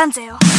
いかんぜよ。